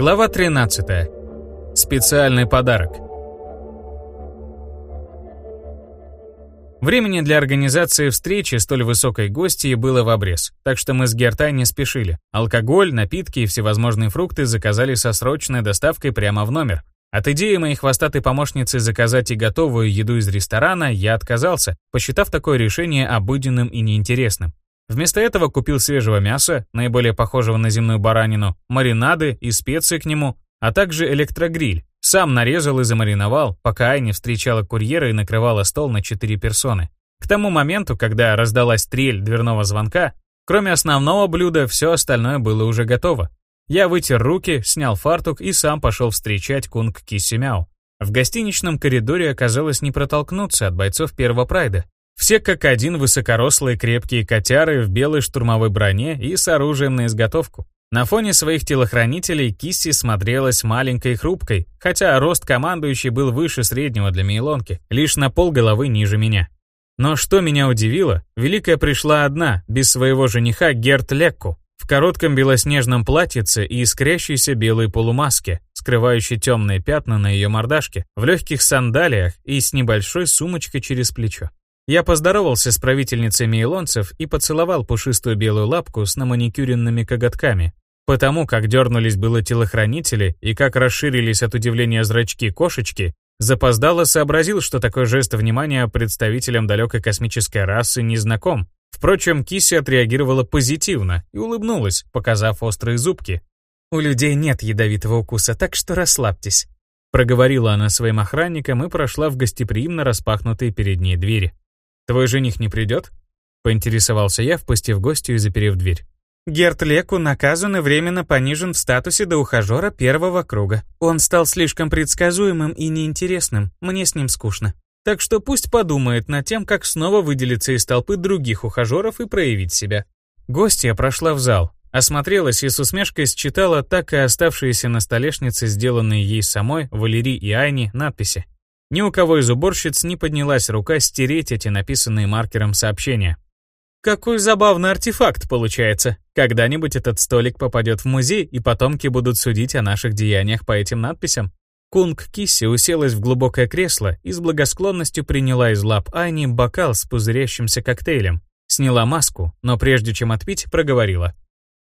Глава 13. Специальный подарок. Времени для организации встречи столь высокой гостьи было в обрез, так что мы с Гертай не спешили. Алкоголь, напитки и всевозможные фрукты заказали со срочной доставкой прямо в номер. От идеи моей хвостатой помощницы заказать и готовую еду из ресторана я отказался, посчитав такое решение обыденным и неинтересным. Вместо этого купил свежего мяса, наиболее похожего на земную баранину, маринады и специи к нему, а также электрогриль. Сам нарезал и замариновал, пока Айни встречала курьера и накрывала стол на 4 персоны. К тому моменту, когда раздалась трель дверного звонка, кроме основного блюда, все остальное было уже готово. Я вытер руки, снял фартук и сам пошел встречать кунг Кисимяо. В гостиничном коридоре оказалось не протолкнуться от бойцов первого прайда. Все как один высокорослые крепкие котяры в белой штурмовой броне и с оружием на изготовку. На фоне своих телохранителей Кисси смотрелась маленькой и хрупкой, хотя рост командующей был выше среднего для Мейлонки, лишь на пол головы ниже меня. Но что меня удивило, Великая пришла одна, без своего жениха Герт Лекку, в коротком белоснежном платьице и искрящейся белой полумаске, скрывающей темные пятна на ее мордашке, в легких сандалиях и с небольшой сумочкой через плечо. Я поздоровался с правительницей мейлонцев и поцеловал пушистую белую лапку с наманикюренными коготками. Потому как дернулись было телохранители и как расширились от удивления зрачки кошечки, запоздало сообразил, что такой жест внимания представителям далекой космической расы не знаком. Впрочем, Кисси отреагировала позитивно и улыбнулась, показав острые зубки. «У людей нет ядовитого укуса, так что расслабьтесь», проговорила она своим охранникам и прошла в гостеприимно распахнутые перед ней двери. «Твой жених не придет?» — поинтересовался я, впустив гостю и заперев дверь. Герт Леку наказан и временно понижен в статусе до ухажера первого круга. Он стал слишком предсказуемым и неинтересным, мне с ним скучно. Так что пусть подумает над тем, как снова выделиться из толпы других ухажеров и проявить себя. Гостья прошла в зал, осмотрелась и с усмешкой считала так и оставшиеся на столешнице сделанные ей самой, Валерии и Айне, надписи. Ни у кого из уборщиц не поднялась рука стереть эти написанные маркером сообщения. Какой забавный артефакт получается. Когда-нибудь этот столик попадет в музей, и потомки будут судить о наших деяниях по этим надписям. Кунг Кисси уселась в глубокое кресло и с благосклонностью приняла из лап Ани бокал с пузырящимся коктейлем. Сняла маску, но прежде чем отпить, проговорила.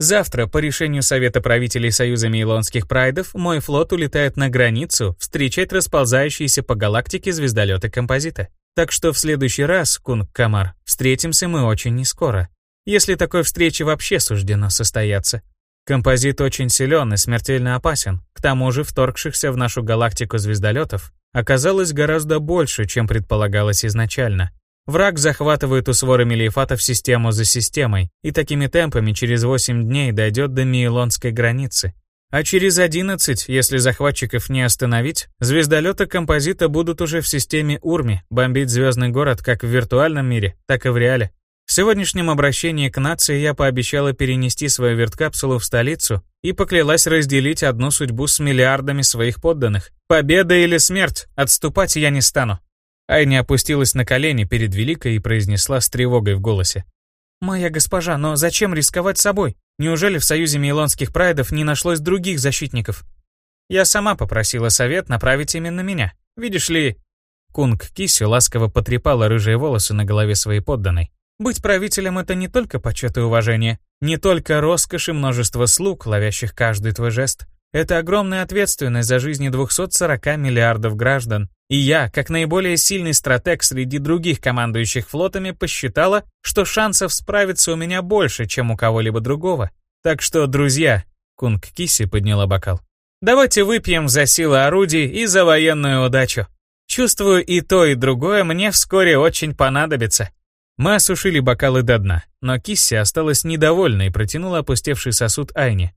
Завтра, по решению Совета правителей Союза Мейлонских Прайдов, мой флот улетает на границу встречать расползающиеся по галактике звездолеты композита. Так что в следующий раз, Кунг Камар, встретимся мы очень нескоро. Если такой встрече вообще суждено состояться. Композит очень силен и смертельно опасен. К тому же вторгшихся в нашу галактику звездолетов оказалось гораздо больше, чем предполагалось изначально. Враг захватывает у своры мелиефатов систему за системой, и такими темпами через 8 дней дойдет до Миелонской границы. А через 11, если захватчиков не остановить, звездолеты композита будут уже в системе Урми, бомбить звездный город как в виртуальном мире, так и в реале. В сегодняшнем обращении к нации я пообещала перенести свою верткапсулу в столицу и поклялась разделить одну судьбу с миллиардами своих подданных. Победа или смерть, отступать я не стану. Айни опустилась на колени перед Великой и произнесла с тревогой в голосе. «Моя госпожа, но зачем рисковать собой? Неужели в Союзе Мейлонских Прайдов не нашлось других защитников? Я сама попросила совет направить именно меня. Видишь ли...» Кунг Кисю ласково потрепала рыжие волосы на голове своей подданной. «Быть правителем — это не только почет и уважение, не только роскошь и множество слуг, ловящих каждый твой жест. Это огромная ответственность за жизни 240 миллиардов граждан, и я, как наиболее сильный стратег среди других командующих флотами, посчитала, что шансов справиться у меня больше, чем у кого-либо другого. Так что, друзья, Кунг Киси подняла бокал. Давайте выпьем за силы орудий и за военную удачу. Чувствую, и то, и другое мне вскоре очень понадобится. Мы осушили бокалы до дна, но Кисси осталась недовольна и протянула опустевший сосуд Айне.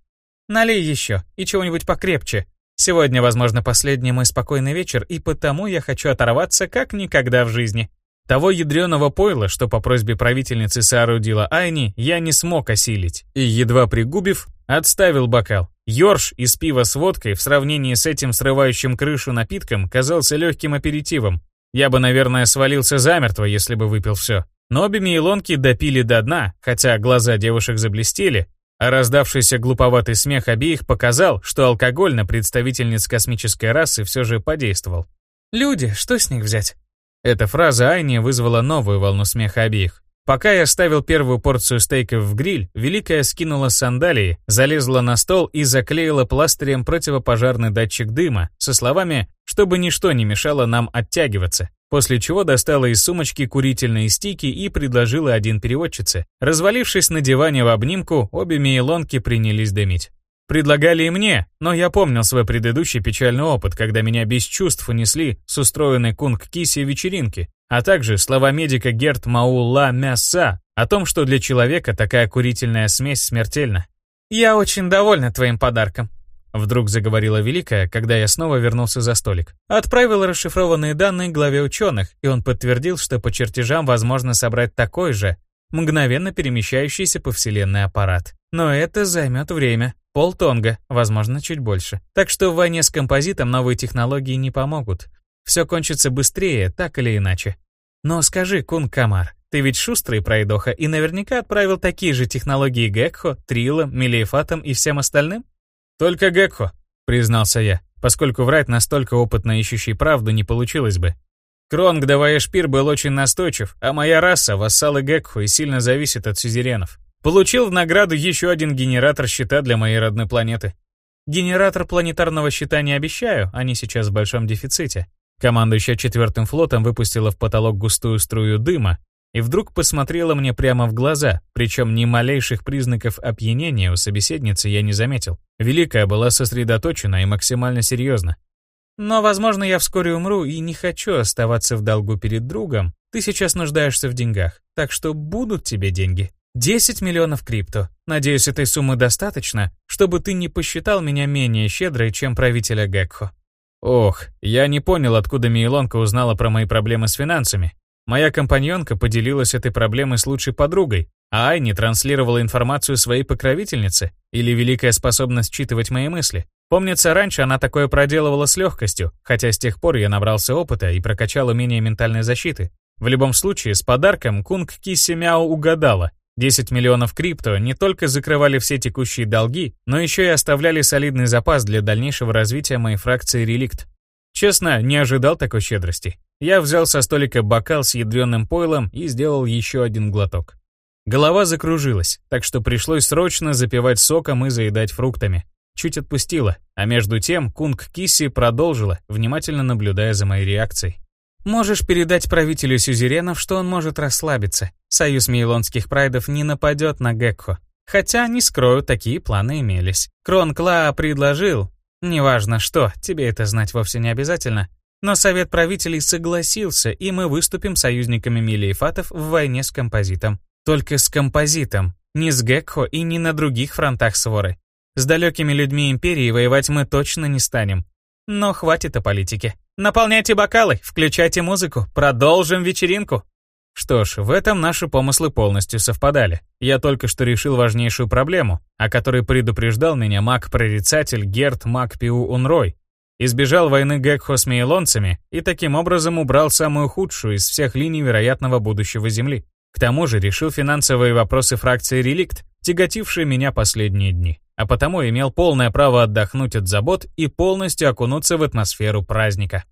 «Налей еще, и чего-нибудь покрепче, Сегодня, возможно, последний мой спокойный вечер, и потому я хочу оторваться как никогда в жизни. Того ядреного пойла, что по просьбе правительницы соорудила Айни, я не смог осилить, и, едва пригубив, отставил бокал. Йорш из пива с водкой в сравнении с этим срывающим крышу напитком казался легким аперитивом. Я бы, наверное, свалился замертво, если бы выпил все. Но обе мейлонки допили до дна, хотя глаза девушек заблестели, А раздавшийся глуповатый смех обеих показал, что алкоголь на представительниц космической расы все же подействовал. «Люди, что с них взять?» Эта фраза Айни вызвала новую волну смеха обеих. Пока я ставил первую порцию стейков в гриль, Великая скинула сандалии, залезла на стол и заклеила пластырем противопожарный датчик дыма со словами «чтобы ничто не мешало нам оттягиваться», после чего достала из сумочки курительные стики и предложила один переводчице. Развалившись на диване в обнимку, обе мейлонки принялись дымить. Предлагали и мне, но я помнил свой предыдущий печальный опыт, когда меня без чувств унесли с устроенной кунг-киси вечеринки, а также слова медика Герт Маула Мяса о том, что для человека такая курительная смесь смертельна. «Я очень довольна твоим подарком», — вдруг заговорила Великая, когда я снова вернулся за столик. Отправил расшифрованные данные главе ученых, и он подтвердил, что по чертежам возможно собрать такой же, мгновенно перемещающийся по Вселенной аппарат. Но это займет время. Полтонга, возможно, чуть больше. Так что в войне с композитом новые технологии не помогут. Все кончится быстрее, так или иначе. Но скажи, Кун Камар, ты ведь шустрый пройдоха и наверняка отправил такие же технологии Гекхо, Трилам, Мелиефатам и всем остальным? Только Гекхо, признался я, поскольку врать настолько опытно ищущий правду не получилось бы. Кронг Даваешпир был очень настойчив, а моя раса — вассалы Гекхо и сильно зависит от сюзеренов. Получил в награду еще один генератор щита для моей родной планеты. Генератор планетарного щита не обещаю, они сейчас в большом дефиците. Командующая четвертым флотом выпустила в потолок густую струю дыма и вдруг посмотрела мне прямо в глаза, причем ни малейших признаков опьянения у собеседницы я не заметил. Великая была сосредоточена и максимально серьезна. Но, возможно, я вскоре умру и не хочу оставаться в долгу перед другом. Ты сейчас нуждаешься в деньгах, так что будут тебе деньги. 10 миллионов крипто. Надеюсь, этой суммы достаточно, чтобы ты не посчитал меня менее щедрой, чем правителя Гекхо. Ох, я не понял, откуда Мейлонка узнала про мои проблемы с финансами. Моя компаньонка поделилась этой проблемой с лучшей подругой, а Айни транслировала информацию своей покровительнице или великая способность читывать мои мысли. Помнится, раньше она такое проделывала с легкостью, хотя с тех пор я набрался опыта и прокачал умение ментальной защиты. В любом случае, с подарком Кунг Кисси Мяо угадала. 10 миллионов крипто не только закрывали все текущие долги, но еще и оставляли солидный запас для дальнейшего развития моей фракции «Реликт». Честно, не ожидал такой щедрости. Я взял со столика бокал с ядреным пойлом и сделал еще один глоток. Голова закружилась, так что пришлось срочно запивать соком и заедать фруктами чуть отпустила, а между тем Кунг Кисси продолжила, внимательно наблюдая за моей реакцией. «Можешь передать правителю сюзеренов, что он может расслабиться. Союз мейлонских прайдов не нападет на Гекхо. Хотя, не скрою, такие планы имелись. Крон Клаа предложил, неважно что, тебе это знать вовсе не обязательно, но Совет правителей согласился, и мы выступим союзниками Милиефатов в войне с Композитом. Только с Композитом, не с Гекхо и не на других фронтах своры. С далекими людьми Империи воевать мы точно не станем. Но хватит о политике. Наполняйте бокалы, включайте музыку, продолжим вечеринку. Что ж, в этом наши помыслы полностью совпадали. Я только что решил важнейшую проблему, о которой предупреждал меня маг-прорицатель Герт Макпиу Унрой. Избежал войны Гекхо с мейлонцами и таким образом убрал самую худшую из всех линий вероятного будущего Земли. К тому же решил финансовые вопросы фракции «Реликт», тяготившие меня последние дни а потому имел полное право отдохнуть от забот и полностью окунуться в атмосферу праздника.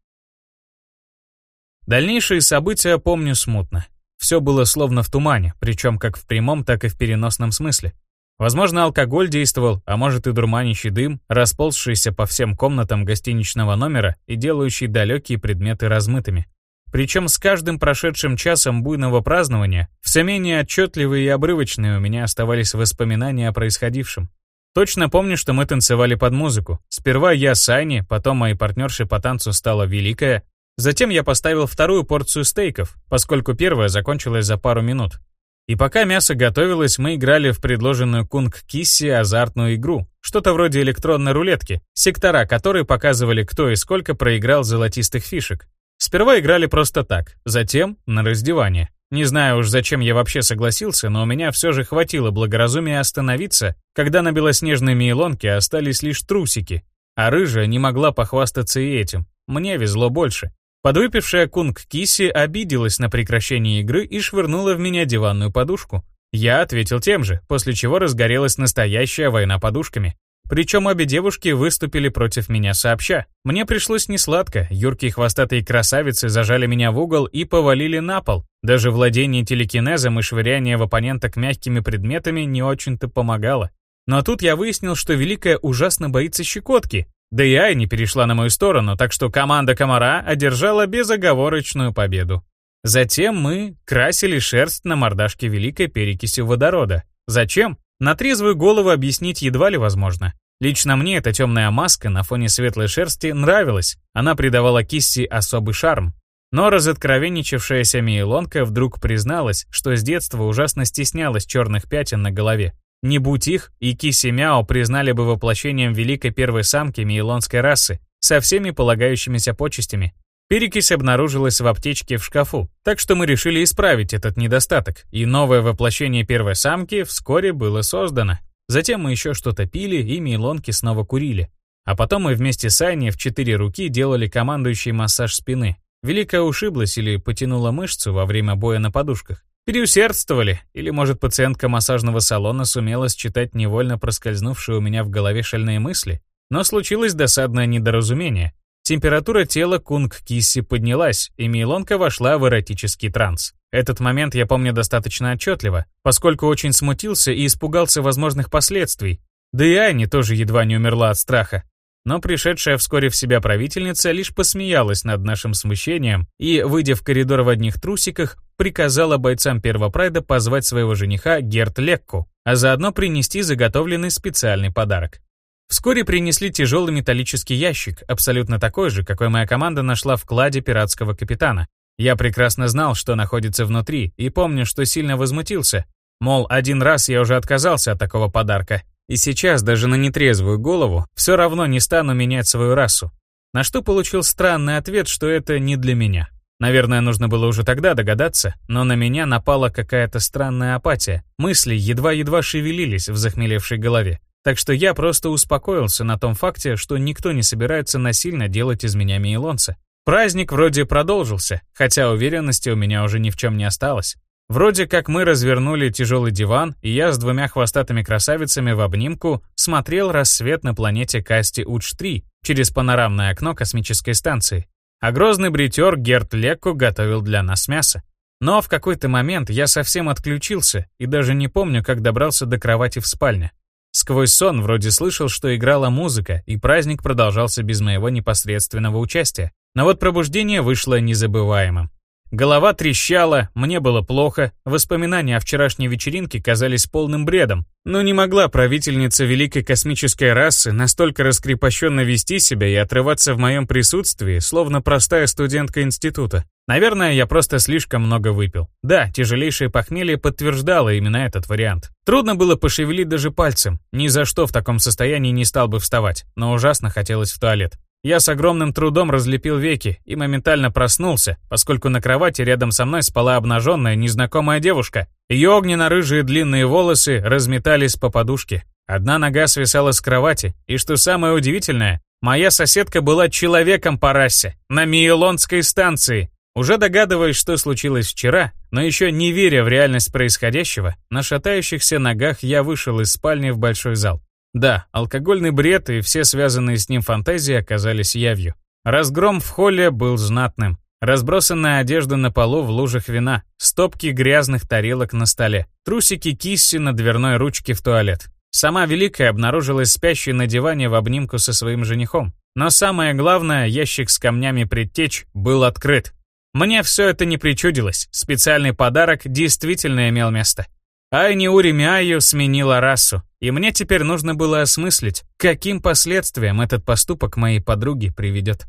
Дальнейшие события помню смутно. Все было словно в тумане, причем как в прямом, так и в переносном смысле. Возможно, алкоголь действовал, а может и дурманящий дым, расползшийся по всем комнатам гостиничного номера и делающий далекие предметы размытыми. Причем с каждым прошедшим часом буйного празднования все менее отчетливые и обрывочные у меня оставались воспоминания о происходившем. Точно помню, что мы танцевали под музыку. Сперва я с Ани, потом моей партнершей по танцу стала Великая. Затем я поставил вторую порцию стейков, поскольку первая закончилась за пару минут. И пока мясо готовилось, мы играли в предложенную Кунг Кисси азартную игру, что-то вроде электронной рулетки, сектора которой показывали, кто и сколько проиграл золотистых фишек. Сперва играли просто так, затем на раздевание. Не знаю уж, зачем я вообще согласился, но у меня все же хватило благоразумия остановиться, когда на белоснежной мейлонке остались лишь трусики, а рыжая не могла похвастаться и этим. Мне везло больше. Подвыпившая кунг Киси обиделась на прекращение игры и швырнула в меня диванную подушку. Я ответил тем же, после чего разгорелась настоящая война подушками. Причем обе девушки выступили против меня сообща. Мне пришлось несладко, юркие хвостатые красавицы зажали меня в угол и повалили на пол. Даже владение телекинезом и швыряние в оппоненток мягкими предметами не очень-то помогало. Но тут я выяснил, что Великая ужасно боится щекотки. Да и не перешла на мою сторону, так что команда Комара одержала безоговорочную победу. Затем мы красили шерсть на мордашке Великой перекисью водорода. Зачем? На трезвую голову объяснить едва ли возможно. Лично мне эта темная маска на фоне светлой шерсти нравилась, она придавала кисти особый шарм. Но разоткровенничавшаяся Мейлонка вдруг призналась, что с детства ужасно стеснялась черных пятен на голове. Не будь их, и Киси Мяо признали бы воплощением великой первой самки мейлонской расы, со всеми полагающимися почестями. Перекись обнаружилась в аптечке в шкафу, так что мы решили исправить этот недостаток, и новое воплощение первой самки вскоре было создано. Затем мы еще что-то пили, и мейлонки снова курили. А потом мы вместе с Айней в четыре руки делали командующий массаж спины. Великая ушиблась или потянула мышцу во время боя на подушках. Переусердствовали, или, может, пациентка массажного салона сумела считать невольно проскользнувшие у меня в голове шальные мысли? Но случилось досадное недоразумение. Температура тела Кунг Кисси поднялась, и Мейлонка вошла в эротический транс. Этот момент я помню достаточно отчетливо, поскольку очень смутился и испугался возможных последствий. Да и Ани тоже едва не умерла от страха. Но пришедшая вскоре в себя правительница лишь посмеялась над нашим смущением и, выйдя в коридор в одних трусиках, приказала бойцам первого прайда позвать своего жениха Герт Лекку, а заодно принести заготовленный специальный подарок. Вскоре принесли тяжелый металлический ящик, абсолютно такой же, какой моя команда нашла в кладе пиратского капитана. Я прекрасно знал, что находится внутри, и помню, что сильно возмутился. Мол, один раз я уже отказался от такого подарка, и сейчас даже на нетрезвую голову все равно не стану менять свою расу. На что получил странный ответ, что это не для меня. Наверное, нужно было уже тогда догадаться, но на меня напала какая-то странная апатия. Мысли едва-едва шевелились в захмелевшей голове. Так что я просто успокоился на том факте, что никто не собирается насильно делать из меня мейлонца. Праздник вроде продолжился, хотя уверенности у меня уже ни в чем не осталось. Вроде как мы развернули тяжелый диван, и я с двумя хвостатыми красавицами в обнимку смотрел рассвет на планете Касти Удж-3 через панорамное окно космической станции. А грозный бритер Герт Лекко готовил для нас мясо. Но в какой-то момент я совсем отключился и даже не помню, как добрался до кровати в спальне. Сквозь сон вроде слышал, что играла музыка, и праздник продолжался без моего непосредственного участия. Но вот пробуждение вышло незабываемым. Голова трещала, мне было плохо, воспоминания о вчерашней вечеринке казались полным бредом. Но не могла правительница великой космической расы настолько раскрепощенно вести себя и отрываться в моем присутствии, словно простая студентка института. Наверное, я просто слишком много выпил. Да, тяжелейшее похмелье подтверждало именно этот вариант. Трудно было пошевелить даже пальцем. Ни за что в таком состоянии не стал бы вставать, но ужасно хотелось в туалет. Я с огромным трудом разлепил веки и моментально проснулся, поскольку на кровати рядом со мной спала обнаженная незнакомая девушка. Ее огненно-рыжие длинные волосы разметались по подушке. Одна нога свисала с кровати, и что самое удивительное, моя соседка была человеком по расе, на Миелонской станции. Уже догадываясь, что случилось вчера, но еще не веря в реальность происходящего, на шатающихся ногах я вышел из спальни в большой зал. Да, алкогольный бред и все связанные с ним фантазии оказались явью. Разгром в холле был знатным. Разбросанная одежда на полу в лужах вина, стопки грязных тарелок на столе, трусики кисси на дверной ручке в туалет. Сама Великая обнаружилась спящей на диване в обнимку со своим женихом. Но самое главное, ящик с камнями предтеч был открыт. Мне все это не причудилось, специальный подарок действительно имел место. Айни Уримяю сменила расу, и мне теперь нужно было осмыслить, каким последствиям этот поступок моей подруги приведет.